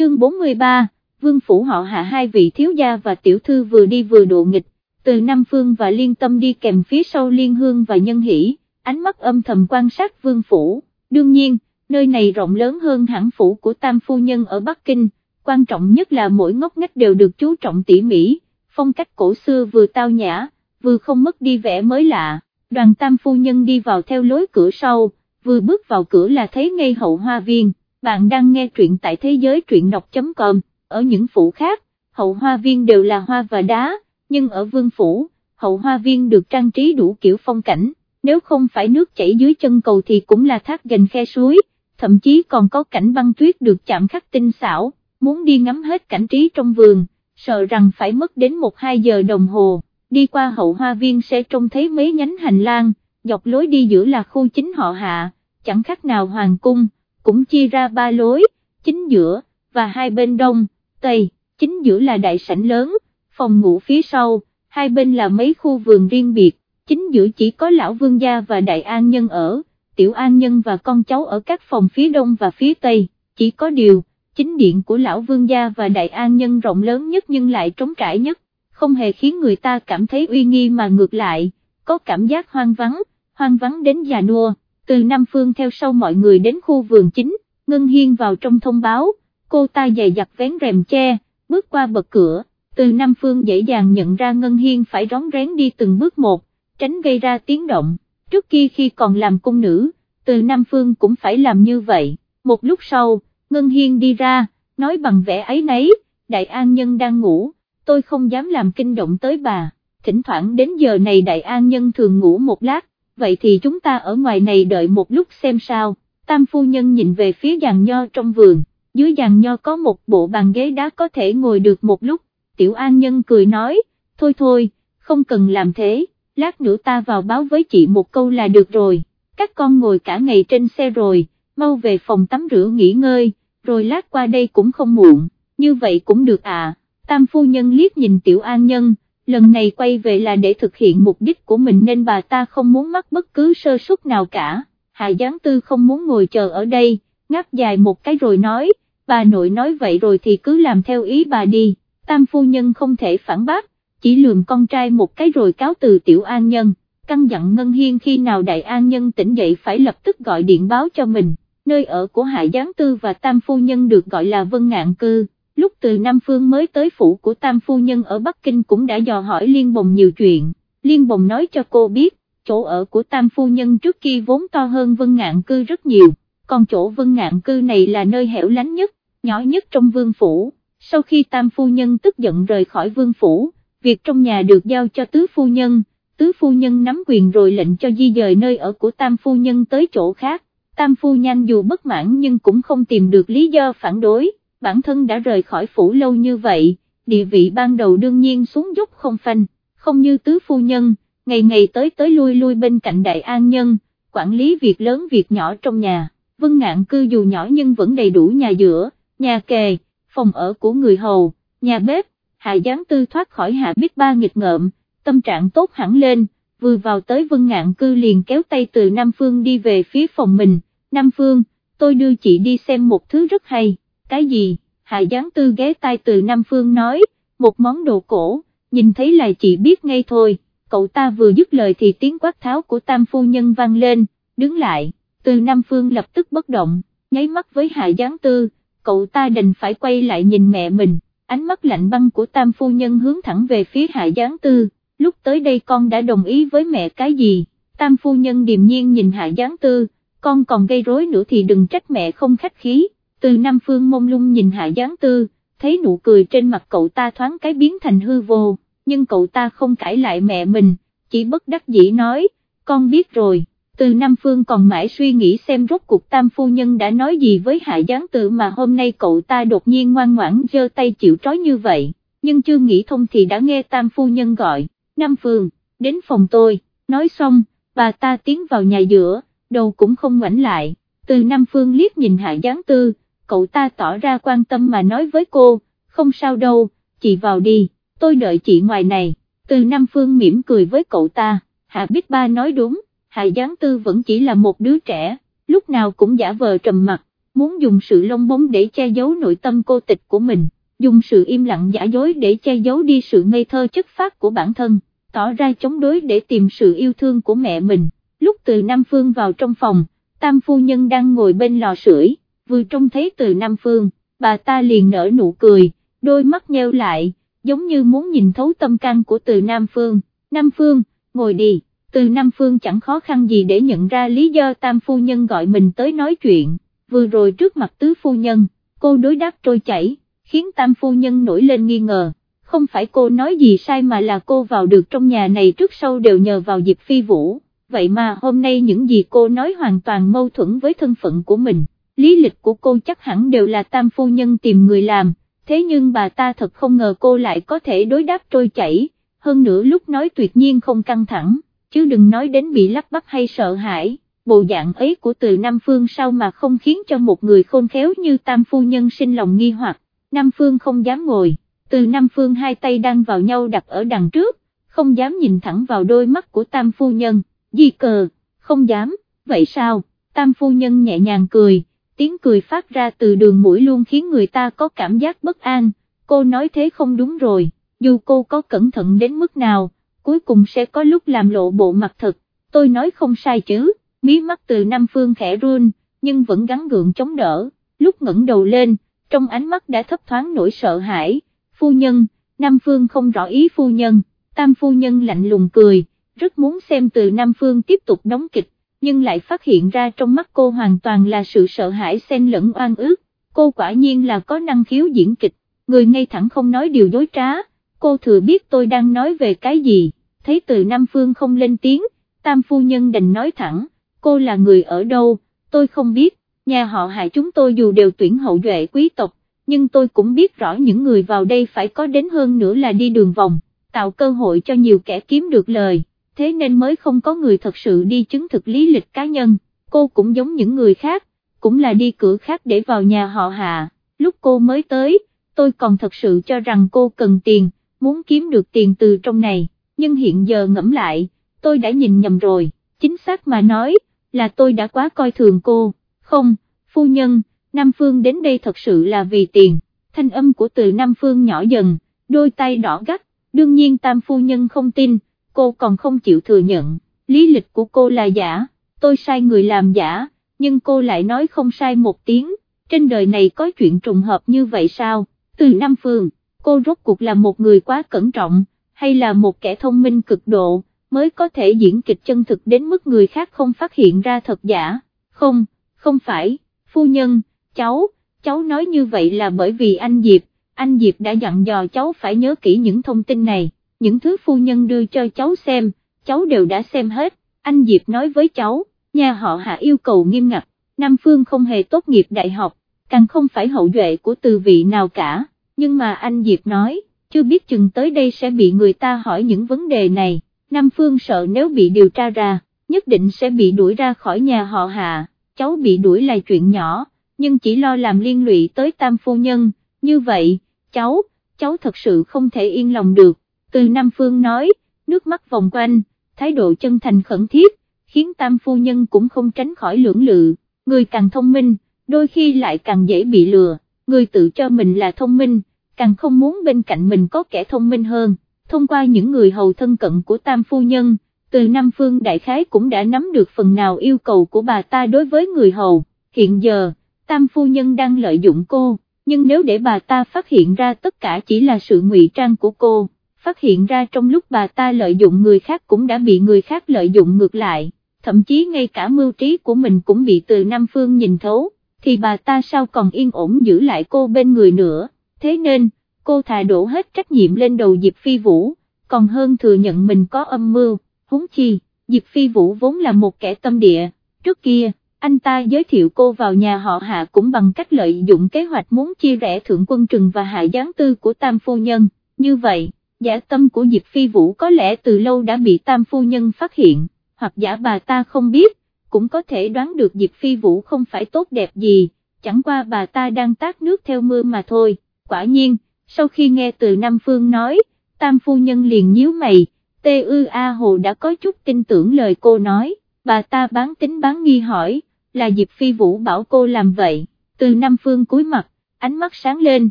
chương 43, vương phủ họ hạ hai vị thiếu gia và tiểu thư vừa đi vừa độ nghịch, từ Nam Phương và Liên Tâm đi kèm phía sau Liên Hương và Nhân Hỷ, ánh mắt âm thầm quan sát vương phủ, đương nhiên, nơi này rộng lớn hơn hẳn phủ của Tam Phu Nhân ở Bắc Kinh, quan trọng nhất là mỗi ngóc ngách đều được chú trọng tỉ mỉ, phong cách cổ xưa vừa tao nhã, vừa không mất đi vẻ mới lạ, đoàn Tam Phu Nhân đi vào theo lối cửa sau, vừa bước vào cửa là thấy ngay hậu hoa viên, bạn đang nghe truyện tại thế giới truyện đọc.com, ở những phủ khác, hậu hoa viên đều là hoa và đá, nhưng ở vương phủ, hậu hoa viên được trang trí đủ kiểu phong cảnh, nếu không phải nước chảy dưới chân cầu thì cũng là thác gành khe suối, thậm chí còn có cảnh băng tuyết được chạm khắc tinh xảo, muốn đi ngắm hết cảnh trí trong vườn, sợ rằng phải mất đến 1-2 giờ đồng hồ, đi qua hậu hoa viên sẽ trông thấy mấy nhánh hành lang, dọc lối đi giữa là khu chính họ hạ, chẳng khác nào hoàng cung, cũng chia ra ba lối, chính giữa, và hai bên đông, tây, chính giữa là đại sảnh lớn, phòng ngủ phía sau, hai bên là mấy khu vườn riêng biệt, chính giữa chỉ có lão vương gia và đại an nhân ở, tiểu an nhân và con cháu ở các phòng phía đông và phía tây, chỉ có điều, chính điện của lão vương gia và đại an nhân rộng lớn nhất nhưng lại trống trải nhất, không hề khiến người ta cảm thấy uy nghi mà ngược lại, có cảm giác hoang vắng, hoang vắng đến già nua, từ Nam Phương theo sau mọi người đến khu vườn chính, Ngân Hiên vào trong thông báo, cô ta dày dặt vén rèm che, bước qua bậc cửa, từ Nam Phương dễ dàng nhận ra Ngân Hiên phải rón rén đi từng bước một, tránh gây ra tiếng động, trước kia khi còn làm cung nữ, từ Nam Phương cũng phải làm như vậy, một lúc sau, Ngân Hiên đi ra, nói bằng vẻ ấy nấy, Đại An Nhân đang ngủ, tôi không dám làm kinh động tới bà, thỉnh thoảng đến giờ này Đại An Nhân thường ngủ một lát, vậy thì chúng ta ở ngoài này đợi một lúc xem sao, Tam Phu Nhân nhìn về phía giàn nho trong vườn, dưới giàn nho có một bộ bàn ghế đá có thể ngồi được một lúc, Tiểu An Nhân cười nói, thôi thôi, không cần làm thế, lát nữa ta vào báo với chị một câu là được rồi, các con ngồi cả ngày trên xe rồi, mau về phòng tắm rửa nghỉ ngơi, rồi lát qua đây cũng không muộn, như vậy cũng được à, Tam Phu Nhân liếc nhìn Tiểu An Nhân, lần này quay về là để thực hiện mục đích của mình nên bà ta không muốn mắc bất cứ sơ suất nào cả, Hạ Giáng Tư không muốn ngồi chờ ở đây, ngáp dài một cái rồi nói, bà nội nói vậy rồi thì cứ làm theo ý bà đi, tam phu nhân không thể phản bác, chỉ lườm con trai một cái rồi cáo từ tiểu an nhân, căn dặn Ngân Hiên khi nào đại an nhân tỉnh dậy phải lập tức gọi điện báo cho mình, nơi ở của Hạ Giáng Tư và tam phu nhân được gọi là Vân Ngạn Cư. Lúc từ Nam Phương mới tới phủ của Tam Phu Nhân ở Bắc Kinh cũng đã dò hỏi Liên Bồng nhiều chuyện, Liên Bồng nói cho cô biết, chỗ ở của Tam Phu Nhân trước kia vốn to hơn Vân Ngạn Cư rất nhiều, còn chỗ Vân Ngạn Cư này là nơi hẻo lánh nhất, nhỏ nhất trong vương phủ, sau khi Tam Phu Nhân tức giận rời khỏi vương phủ, việc trong nhà được giao cho Tứ Phu Nhân, Tứ Phu Nhân nắm quyền rồi lệnh cho di dời nơi ở của Tam Phu Nhân tới chỗ khác, Tam Phu nhanh dù bất mãn nhưng cũng không tìm được lý do phản đối bản thân đã rời khỏi phủ lâu như vậy, địa vị ban đầu đương nhiên xuống dốc không phanh, không như tứ phu nhân, ngày ngày tới tới lui lui bên cạnh đại an nhân, quản lý việc lớn việc nhỏ trong nhà, vân ngạn cư dù nhỏ nhưng vẫn đầy đủ nhà giữa, nhà kề, phòng ở của người hầu, nhà bếp, hạ gián tư thoát khỏi hạ biết ba nghịch ngợm, tâm trạng tốt hẳn lên, vừa vào tới vân ngạn cư liền kéo tay từ Nam Phương đi về phía phòng mình, Nam Phương, tôi đưa chị đi xem một thứ rất hay cái gì, Hạ Giáng Tư ghé tai từ Nam Phương nói, một món đồ cổ, nhìn thấy là chị biết ngay thôi, cậu ta vừa dứt lời thì tiếng quát tháo của Tam Phu Nhân vang lên, đứng lại, từ Nam Phương lập tức bất động, nháy mắt với Hạ Giáng Tư, cậu ta đành phải quay lại nhìn mẹ mình, ánh mắt lạnh băng của Tam Phu Nhân hướng thẳng về phía Hạ Giáng Tư, lúc tới đây con đã đồng ý với mẹ cái gì, Tam Phu Nhân điềm nhiên nhìn Hạ Giáng Tư, con còn gây rối nữa thì đừng trách mẹ không khách khí từ Nam Phương mông lung nhìn Hạ Giáng Tư, thấy nụ cười trên mặt cậu ta thoáng cái biến thành hư vô, nhưng cậu ta không cãi lại mẹ mình, chỉ bất đắc dĩ nói, con biết rồi, từ Nam Phương còn mãi suy nghĩ xem rốt cuộc Tam Phu Nhân đã nói gì với Hạ Giáng Tư mà hôm nay cậu ta đột nhiên ngoan ngoãn giơ tay chịu trói như vậy, nhưng chưa nghĩ thông thì đã nghe Tam Phu Nhân gọi, Nam Phương, đến phòng tôi, nói xong, bà ta tiến vào nhà giữa, đầu cũng không ngoảnh lại, từ Nam Phương liếc nhìn Hạ Giáng Tư, cậu ta tỏ ra quan tâm mà nói với cô, không sao đâu, chị vào đi, tôi đợi chị ngoài này, từ Nam Phương mỉm cười với cậu ta, Hạ Bích Ba nói đúng, Hạ Giáng Tư vẫn chỉ là một đứa trẻ, lúc nào cũng giả vờ trầm mặt, muốn dùng sự lông bóng để che giấu nội tâm cô tịch của mình, dùng sự im lặng giả dối để che giấu đi sự ngây thơ chất phát của bản thân, tỏ ra chống đối để tìm sự yêu thương của mẹ mình. Lúc từ Nam Phương vào trong phòng, Tam Phu Nhân đang ngồi bên lò sưởi, vừa trông thấy từ Nam Phương, bà ta liền nở nụ cười, đôi mắt nheo lại, giống như muốn nhìn thấu tâm can của từ Nam Phương. Nam Phương, ngồi đi, từ Nam Phương chẳng khó khăn gì để nhận ra lý do Tam Phu Nhân gọi mình tới nói chuyện, vừa rồi trước mặt Tứ Phu Nhân, cô đối đáp trôi chảy, khiến Tam Phu Nhân nổi lên nghi ngờ, không phải cô nói gì sai mà là cô vào được trong nhà này trước sau đều nhờ vào Diệp Phi Vũ, vậy mà hôm nay những gì cô nói hoàn toàn mâu thuẫn với thân phận của mình, lý lịch của cô chắc hẳn đều là Tam Phu Nhân tìm người làm, thế nhưng bà ta thật không ngờ cô lại có thể đối đáp trôi chảy, hơn nữa lúc nói tuyệt nhiên không căng thẳng, chứ đừng nói đến bị lắp bắp hay sợ hãi, bộ dạng ấy của từ Nam Phương sao mà không khiến cho một người khôn khéo như Tam Phu Nhân sinh lòng nghi hoặc, Nam Phương không dám ngồi, từ Nam Phương hai tay đang vào nhau đặt ở đằng trước, không dám nhìn thẳng vào đôi mắt của Tam Phu Nhân, di cờ, không dám, vậy sao, Tam Phu Nhân nhẹ nhàng cười tiếng cười phát ra từ đường mũi luôn khiến người ta có cảm giác bất an, cô nói thế không đúng rồi, dù cô có cẩn thận đến mức nào, cuối cùng sẽ có lúc làm lộ bộ mặt thật, tôi nói không sai chứ, mí mắt từ Nam Phương khẽ run, nhưng vẫn gắn gượng chống đỡ, lúc ngẩng đầu lên, trong ánh mắt đã thấp thoáng nỗi sợ hãi, phu nhân, Nam Phương không rõ ý phu nhân, tam phu nhân lạnh lùng cười, rất muốn xem từ Nam Phương tiếp tục đóng kịch, nhưng lại phát hiện ra trong mắt cô hoàn toàn là sự sợ hãi xen lẫn oan ước, cô quả nhiên là có năng khiếu diễn kịch, người ngay thẳng không nói điều dối trá, cô thừa biết tôi đang nói về cái gì, thấy từ Nam Phương không lên tiếng, tam phu nhân đành nói thẳng, cô là người ở đâu, tôi không biết, nhà họ hại chúng tôi dù đều tuyển hậu duệ quý tộc, nhưng tôi cũng biết rõ những người vào đây phải có đến hơn nữa là đi đường vòng, tạo cơ hội cho nhiều kẻ kiếm được lời thế nên mới không có người thật sự đi chứng thực lý lịch cá nhân, cô cũng giống những người khác, cũng là đi cửa khác để vào nhà họ hạ, lúc cô mới tới, tôi còn thật sự cho rằng cô cần tiền, muốn kiếm được tiền từ trong này, nhưng hiện giờ ngẫm lại, tôi đã nhìn nhầm rồi, chính xác mà nói, là tôi đã quá coi thường cô, không, phu nhân, Nam Phương đến đây thật sự là vì tiền, thanh âm của từ Nam Phương nhỏ dần, đôi tay đỏ gắt, đương nhiên tam phu nhân không tin, cô còn không chịu thừa nhận, lý lịch của cô là giả, tôi sai người làm giả, nhưng cô lại nói không sai một tiếng, trên đời này có chuyện trùng hợp như vậy sao, từ Nam Phương, cô rốt cuộc là một người quá cẩn trọng, hay là một kẻ thông minh cực độ, mới có thể diễn kịch chân thực đến mức người khác không phát hiện ra thật giả, không, không phải, phu nhân, cháu, cháu nói như vậy là bởi vì anh Diệp, anh Diệp đã dặn dò cháu phải nhớ kỹ những thông tin này những thứ phu nhân đưa cho cháu xem, cháu đều đã xem hết, anh Diệp nói với cháu, nhà họ hạ yêu cầu nghiêm ngặt, Nam Phương không hề tốt nghiệp đại học, càng không phải hậu duệ của từ vị nào cả, nhưng mà anh Diệp nói, chưa biết chừng tới đây sẽ bị người ta hỏi những vấn đề này, Nam Phương sợ nếu bị điều tra ra, nhất định sẽ bị đuổi ra khỏi nhà họ hạ, cháu bị đuổi là chuyện nhỏ, nhưng chỉ lo làm liên lụy tới tam phu nhân, như vậy, cháu, cháu thật sự không thể yên lòng được từ Nam Phương nói, nước mắt vòng quanh, thái độ chân thành khẩn thiết, khiến tam phu nhân cũng không tránh khỏi lưỡng lự, người càng thông minh, đôi khi lại càng dễ bị lừa, người tự cho mình là thông minh, càng không muốn bên cạnh mình có kẻ thông minh hơn, thông qua những người hầu thân cận của tam phu nhân, từ Nam Phương Đại Khái cũng đã nắm được phần nào yêu cầu của bà ta đối với người hầu, hiện giờ, tam phu nhân đang lợi dụng cô, nhưng nếu để bà ta phát hiện ra tất cả chỉ là sự ngụy trang của cô, phát hiện ra trong lúc bà ta lợi dụng người khác cũng đã bị người khác lợi dụng ngược lại, thậm chí ngay cả mưu trí của mình cũng bị từ Nam Phương nhìn thấu, thì bà ta sao còn yên ổn giữ lại cô bên người nữa, thế nên, cô thà đổ hết trách nhiệm lên đầu Diệp Phi Vũ, còn hơn thừa nhận mình có âm mưu, huống chi, Diệp Phi Vũ vốn là một kẻ tâm địa, trước kia, anh ta giới thiệu cô vào nhà họ hạ cũng bằng cách lợi dụng kế hoạch muốn chia rẽ thượng quân trừng và hạ gián tư của tam phu nhân, như vậy giả tâm của Diệp Phi Vũ có lẽ từ lâu đã bị tam phu nhân phát hiện, hoặc giả bà ta không biết, cũng có thể đoán được Diệp Phi Vũ không phải tốt đẹp gì, chẳng qua bà ta đang tát nước theo mưa mà thôi, quả nhiên, sau khi nghe từ Nam Phương nói, tam phu nhân liền nhíu mày, tê ư A Hồ đã có chút tin tưởng lời cô nói, bà ta bán tính bán nghi hỏi, là Diệp Phi Vũ bảo cô làm vậy, từ Nam Phương cúi mặt, ánh mắt sáng lên,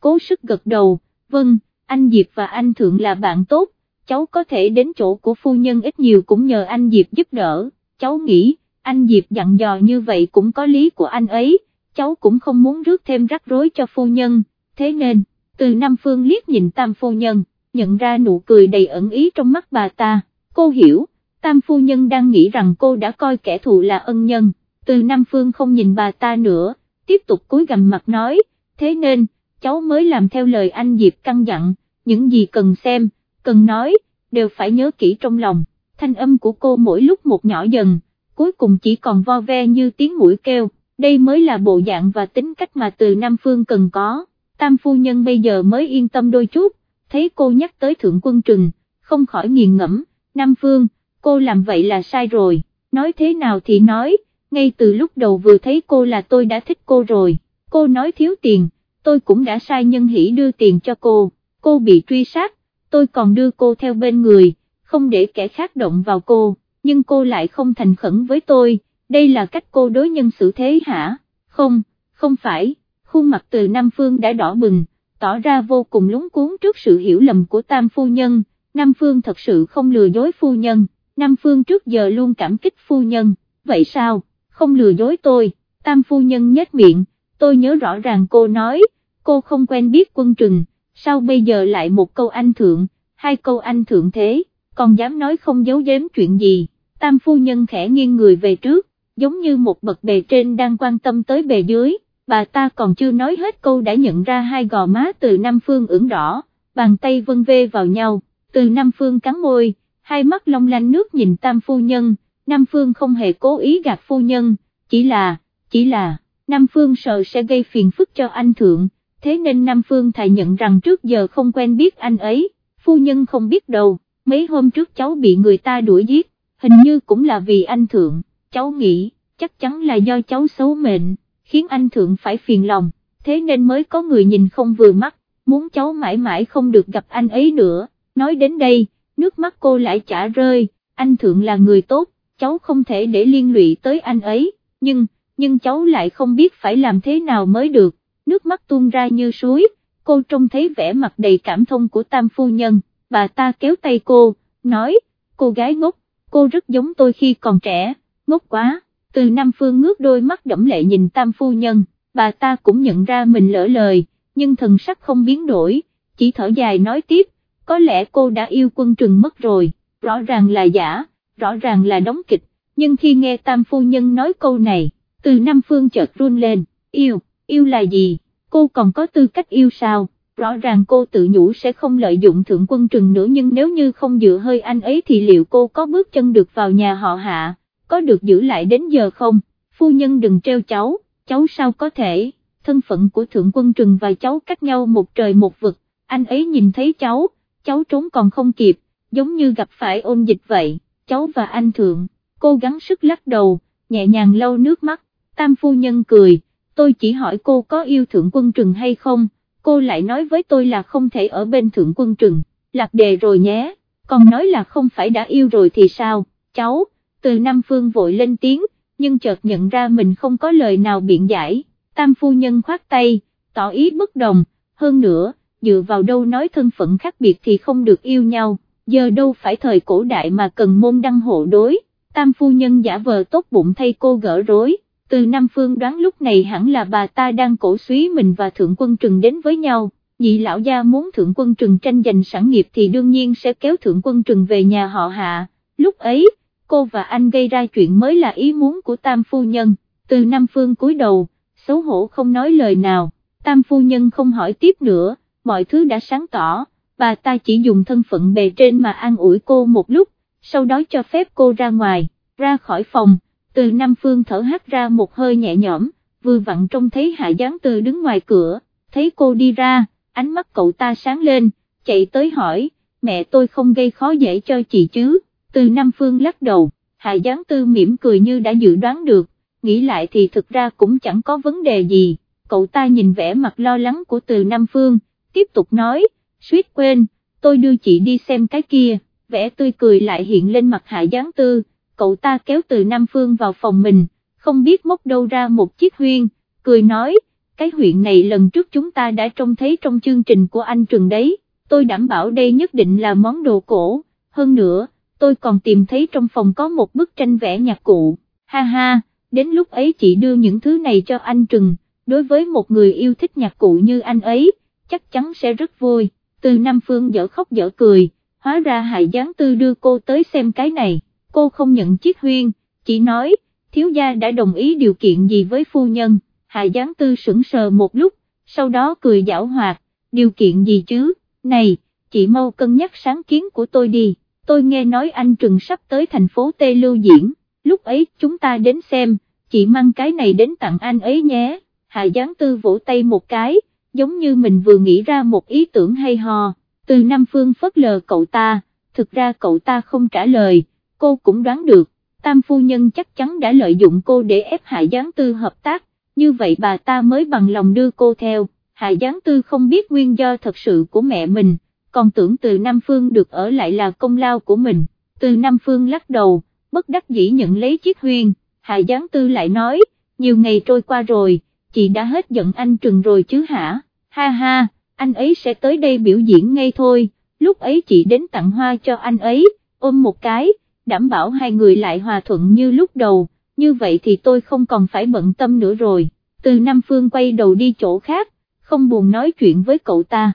cố sức gật đầu, vâng, anh Diệp và anh Thượng là bạn tốt, cháu có thể đến chỗ của phu nhân ít nhiều cũng nhờ anh Diệp giúp đỡ, cháu nghĩ, anh Diệp dặn dò như vậy cũng có lý của anh ấy, cháu cũng không muốn rước thêm rắc rối cho phu nhân, thế nên, từ Nam Phương liếc nhìn tam phu nhân, nhận ra nụ cười đầy ẩn ý trong mắt bà ta, cô hiểu, tam phu nhân đang nghĩ rằng cô đã coi kẻ thù là ân nhân, từ Nam Phương không nhìn bà ta nữa, tiếp tục cúi gầm mặt nói, thế nên, cháu mới làm theo lời anh Diệp căn dặn, những gì cần xem, cần nói, đều phải nhớ kỹ trong lòng, thanh âm của cô mỗi lúc một nhỏ dần, cuối cùng chỉ còn vo ve như tiếng mũi kêu, đây mới là bộ dạng và tính cách mà từ Nam Phương cần có, tam phu nhân bây giờ mới yên tâm đôi chút, thấy cô nhắc tới thượng quân trừng, không khỏi nghiền ngẫm, Nam Phương, cô làm vậy là sai rồi, nói thế nào thì nói, ngay từ lúc đầu vừa thấy cô là tôi đã thích cô rồi, cô nói thiếu tiền, tôi cũng đã sai nhân hỷ đưa tiền cho cô, cô bị truy sát, tôi còn đưa cô theo bên người, không để kẻ khác động vào cô, nhưng cô lại không thành khẩn với tôi, đây là cách cô đối nhân xử thế hả, không, không phải, khuôn mặt từ Nam Phương đã đỏ bừng, tỏ ra vô cùng lúng cuốn trước sự hiểu lầm của Tam Phu Nhân, Nam Phương thật sự không lừa dối Phu Nhân, Nam Phương trước giờ luôn cảm kích Phu Nhân, vậy sao, không lừa dối tôi, Tam Phu Nhân nhếch miệng, tôi nhớ rõ ràng cô nói, cô không quen biết quân trừng, sao bây giờ lại một câu anh thượng, hai câu anh thượng thế, còn dám nói không giấu giếm chuyện gì, tam phu nhân khẽ nghiêng người về trước, giống như một bậc bề trên đang quan tâm tới bề dưới, bà ta còn chưa nói hết câu đã nhận ra hai gò má từ Nam Phương ửng đỏ, bàn tay vân vê vào nhau, từ Nam Phương cắn môi, hai mắt long lanh nước nhìn tam phu nhân, Nam Phương không hề cố ý gạt phu nhân, chỉ là, chỉ là, Nam Phương sợ sẽ gây phiền phức cho anh thượng, thế nên Nam Phương thà nhận rằng trước giờ không quen biết anh ấy, phu nhân không biết đâu, mấy hôm trước cháu bị người ta đuổi giết, hình như cũng là vì anh thượng, cháu nghĩ, chắc chắn là do cháu xấu mệnh, khiến anh thượng phải phiền lòng, thế nên mới có người nhìn không vừa mắt, muốn cháu mãi mãi không được gặp anh ấy nữa, nói đến đây, nước mắt cô lại chả rơi, anh thượng là người tốt, cháu không thể để liên lụy tới anh ấy, nhưng, nhưng cháu lại không biết phải làm thế nào mới được, nước mắt tuôn ra như suối, cô trông thấy vẻ mặt đầy cảm thông của tam phu nhân, bà ta kéo tay cô, nói, cô gái ngốc, cô rất giống tôi khi còn trẻ, ngốc quá, từ Nam Phương ngước đôi mắt đẫm lệ nhìn tam phu nhân, bà ta cũng nhận ra mình lỡ lời, nhưng thần sắc không biến đổi, chỉ thở dài nói tiếp, có lẽ cô đã yêu quân trừng mất rồi, rõ ràng là giả, rõ ràng là đóng kịch, nhưng khi nghe tam phu nhân nói câu này, từ Nam Phương chợt run lên, yêu, yêu là gì, cô còn có tư cách yêu sao, rõ ràng cô tự nhủ sẽ không lợi dụng thượng quân trừng nữa nhưng nếu như không dựa hơi anh ấy thì liệu cô có bước chân được vào nhà họ hạ, có được giữ lại đến giờ không, phu nhân đừng treo cháu, cháu sao có thể, thân phận của thượng quân trừng và cháu cách nhau một trời một vực, anh ấy nhìn thấy cháu, cháu trốn còn không kịp, giống như gặp phải ôn dịch vậy, cháu và anh thượng, cô gắng sức lắc đầu, nhẹ nhàng lau nước mắt, tam phu nhân cười tôi chỉ hỏi cô có yêu thượng quân trừng hay không, cô lại nói với tôi là không thể ở bên thượng quân trừng, lạc đề rồi nhé, còn nói là không phải đã yêu rồi thì sao, cháu, từ Nam Phương vội lên tiếng, nhưng chợt nhận ra mình không có lời nào biện giải, tam phu nhân khoát tay, tỏ ý bất đồng, hơn nữa, dựa vào đâu nói thân phận khác biệt thì không được yêu nhau, giờ đâu phải thời cổ đại mà cần môn đăng hộ đối, tam phu nhân giả vờ tốt bụng thay cô gỡ rối từ Nam Phương đoán lúc này hẳn là bà ta đang cổ suý mình và Thượng Quân Trừng đến với nhau, nhị lão gia muốn Thượng Quân Trừng tranh giành sản nghiệp thì đương nhiên sẽ kéo Thượng Quân Trừng về nhà họ hạ, lúc ấy, cô và anh gây ra chuyện mới là ý muốn của Tam Phu Nhân, từ Nam Phương cúi đầu, xấu hổ không nói lời nào, Tam Phu Nhân không hỏi tiếp nữa, mọi thứ đã sáng tỏ, bà ta chỉ dùng thân phận bề trên mà an ủi cô một lúc, sau đó cho phép cô ra ngoài, ra khỏi phòng từ Nam Phương thở hắt ra một hơi nhẹ nhõm, vừa vặn trông thấy Hạ Giáng Tư đứng ngoài cửa, thấy cô đi ra, ánh mắt cậu ta sáng lên, chạy tới hỏi, mẹ tôi không gây khó dễ cho chị chứ, từ Nam Phương lắc đầu, Hạ Giáng Tư mỉm cười như đã dự đoán được, nghĩ lại thì thực ra cũng chẳng có vấn đề gì, cậu ta nhìn vẻ mặt lo lắng của từ Nam Phương, tiếp tục nói, suýt quên, tôi đưa chị đi xem cái kia, vẻ tươi cười lại hiện lên mặt Hạ Giáng Tư cậu ta kéo từ Nam Phương vào phòng mình, không biết móc đâu ra một chiếc huyên, cười nói, cái huyện này lần trước chúng ta đã trông thấy trong chương trình của anh Trừng đấy, tôi đảm bảo đây nhất định là món đồ cổ, hơn nữa, tôi còn tìm thấy trong phòng có một bức tranh vẽ nhạc cụ, ha ha, đến lúc ấy chị đưa những thứ này cho anh Trừng, đối với một người yêu thích nhạc cụ như anh ấy, chắc chắn sẽ rất vui, từ Nam Phương dở khóc dở cười, hóa ra Hải Giáng Tư đưa cô tới xem cái này, cô không nhận chiếc huyên, chỉ nói, thiếu gia đã đồng ý điều kiện gì với phu nhân, Hạ Giáng Tư sững sờ một lúc, sau đó cười giảo hoạt, điều kiện gì chứ, này, chị mau cân nhắc sáng kiến của tôi đi, tôi nghe nói anh Trừng sắp tới thành phố Tê Lưu diễn, lúc ấy chúng ta đến xem, chị mang cái này đến tặng anh ấy nhé, Hạ Giáng Tư vỗ tay một cái, giống như mình vừa nghĩ ra một ý tưởng hay ho, từ Nam Phương phớt lờ cậu ta, thực ra cậu ta không trả lời, cô cũng đoán được, Tam Phu Nhân chắc chắn đã lợi dụng cô để ép Hạ Giáng Tư hợp tác, như vậy bà ta mới bằng lòng đưa cô theo, Hạ Giáng Tư không biết nguyên do thật sự của mẹ mình, còn tưởng từ Nam Phương được ở lại là công lao của mình, từ Nam Phương lắc đầu, bất đắc dĩ nhận lấy chiếc huyên, Hạ Giáng Tư lại nói, nhiều ngày trôi qua rồi, chị đã hết giận anh Trừng rồi chứ hả, ha ha, anh ấy sẽ tới đây biểu diễn ngay thôi, lúc ấy chị đến tặng hoa cho anh ấy, ôm một cái, đảm bảo hai người lại hòa thuận như lúc đầu, như vậy thì tôi không còn phải bận tâm nữa rồi, từ Nam Phương quay đầu đi chỗ khác, không buồn nói chuyện với cậu ta.